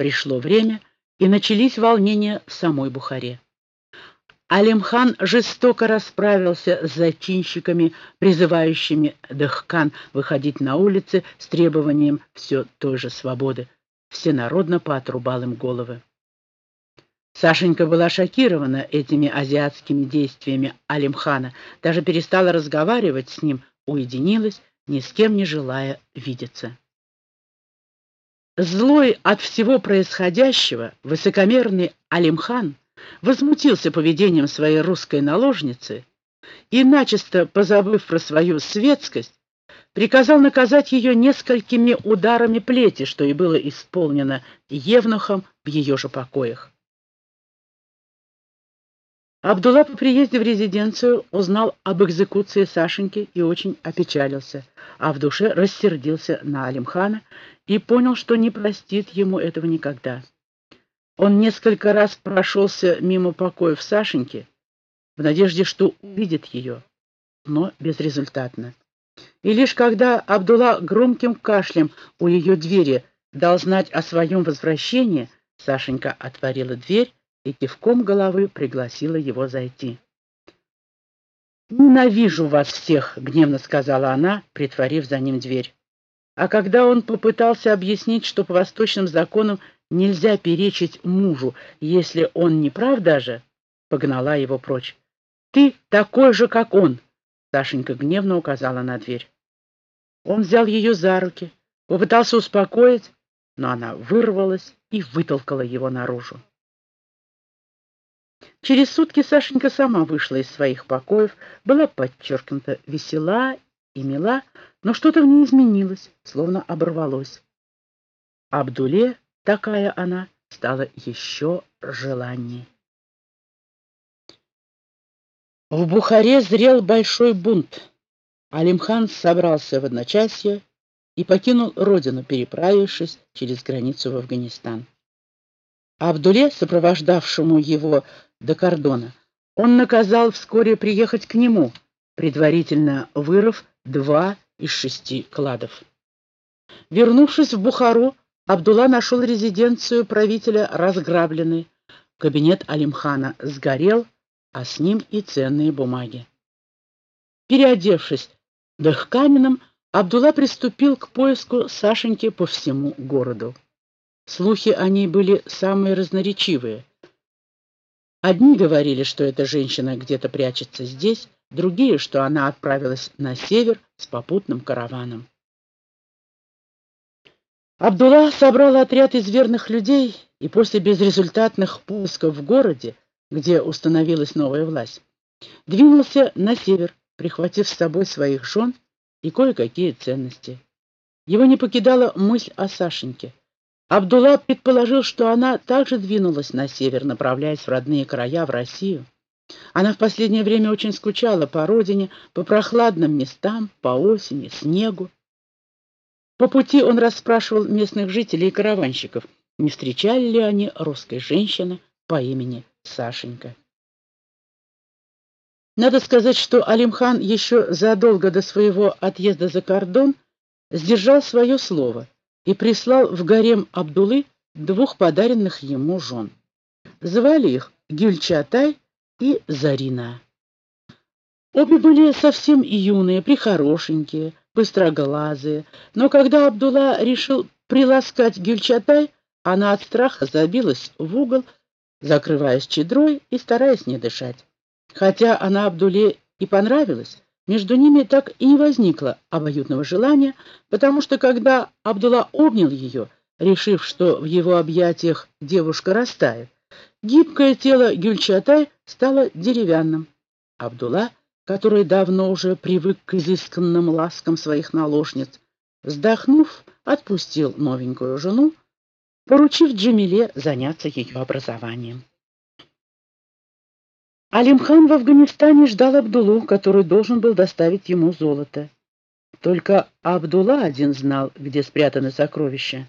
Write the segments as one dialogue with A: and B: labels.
A: Пришло время, и начались волнения в самой Бухаре. Алимхан жестоко расправился с зачинщиками, призывающими Дахкан выходить на улицы с требованием все той же свободы. Всенародно поотрубал им головы. Сашенька была шокирована этими азиатскими действиями Алимхана, даже перестала разговаривать с ним, уединилась, ни с кем не желая видеться. Злой от всего происходящего, высокомерный Алимхан возмутился поведением своей русской наложницы и, начисто позабыв про свою светскость, приказал наказать ее несколькими ударами плети, что и было исполнено Евнухом в ее же покоях. Абдулла по приезде в резиденцию узнал об экзекуции Сашеньки и очень опечалился, а в душе рассердился на Алимхана и понял, что не простит ему этого никогда. Он несколько раз прошелся мимо покоев Сашеньки в надежде, что увидит ее, но безрезультатно. И лишь когда Абдулла громким кашлем у ее двери дал знать о своем возвращении, Сашенька отворила дверь и кивком головы пригласила его зайти. «Ненавижу вас всех!» — гневно сказала она, притворив за ним дверь. А когда он попытался объяснить, что по восточным законам нельзя перечить мужу, если он не прав даже, погнала его прочь. «Ты такой же, как он!» Сашенька гневно указала на дверь. Он взял ее за руки, попытался успокоить, но она вырвалась и вытолкала его наружу. Через сутки Сашенька сама вышла из своих покоев, была подчеркнута весела и мила, но что-то в ней изменилось, словно оборвалось. Абдуле, такая она, стала еще желанней. В Бухаре зрел большой бунт. Алимхан собрался в одночасье и покинул родину, переправившись через границу в Афганистан. Абдуле, сопровождавшему его до кордона, он наказал вскоре приехать к нему, предварительно вырыв два из шести кладов. Вернувшись в Бухару, Абдулла нашел резиденцию правителя разграбленной. Кабинет Алимхана сгорел, а с ним и ценные бумаги. Переодевшись дыхканином, Абдулла приступил к поиску Сашеньки по всему городу. Слухи о ней были самые разноречивые. Одни говорили, что эта женщина где-то прячется здесь, другие, что она отправилась на север с попутным караваном. Абдулла собрал отряд из верных людей и после безрезультатных поисков в городе, где установилась новая власть, двинулся на север, прихватив с собой своих жен и кое-какие ценности. Его не покидала мысль о Сашеньке. Абдулла предположил, что она также двинулась на север, направляясь в родные края, в Россию. Она в последнее время очень скучала по родине, по прохладным местам, по осени, снегу. По пути он расспрашивал местных жителей и караванщиков, не встречали ли они русской женщины по имени Сашенька. Надо сказать, что Алимхан еще задолго до своего отъезда за кордон сдержал свое слово и прислал в гарем Абдулы двух подаренных ему жен. Звали их Гюльчатай и Зарина. Обе были совсем юные, прихорошенькие, быстроглазые, но когда Абдулла решил приласкать Гюльчатай, она от страха забилась в угол, закрываясь чедрой и стараясь не дышать. Хотя она Абдуле и понравилась, между ними так и не возникло обоюдного желания, потому что когда Абдулла обнял ее, решив, что в его объятиях девушка растает, Гибкое тело Гюльчатай стало деревянным. Абдулла, который давно уже привык к изысканным ласкам своих наложниц, вздохнув, отпустил новенькую жену, поручив Джамиле заняться ее образованием. Алимхан в Афганистане ждал Абдулу, который должен был доставить ему золото. Только Абдулла один знал, где спрятаны сокровища.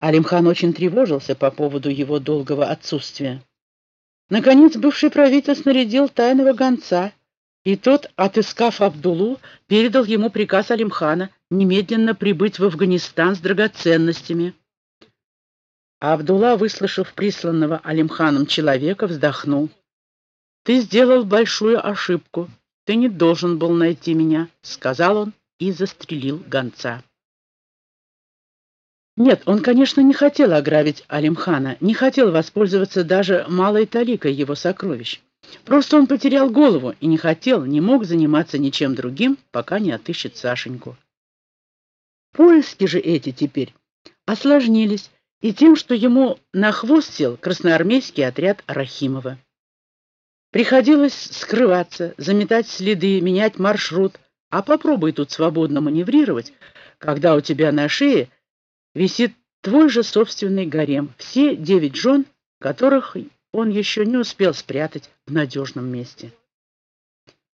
A: Алимхан очень тревожился по поводу его долгого отсутствия. Наконец бывший правитель снарядил тайного гонца, и тот, отыскав Абдулу, передал ему приказ Алимхана немедленно прибыть в Афганистан с драгоценностями. А Абдулла, выслушав присланного Алимханом человека, вздохнул. «Ты сделал большую ошибку. Ты не должен был найти меня», — сказал он и застрелил гонца. Нет, он, конечно, не хотел ограбить Алимхана, не хотел воспользоваться даже малой таликой его сокровищ. Просто он потерял голову и не хотел, не мог заниматься ничем другим, пока не отыщет Сашеньку. Поиски же эти теперь осложнились и тем, что ему на хвост сел красноармейский отряд Рахимова. Приходилось скрываться, заметать следы, менять маршрут, а попробуй тут свободно маневрировать, когда у тебя на шее висит твой же собственный гарем, все девять жен, которых он еще не успел спрятать в надежном месте.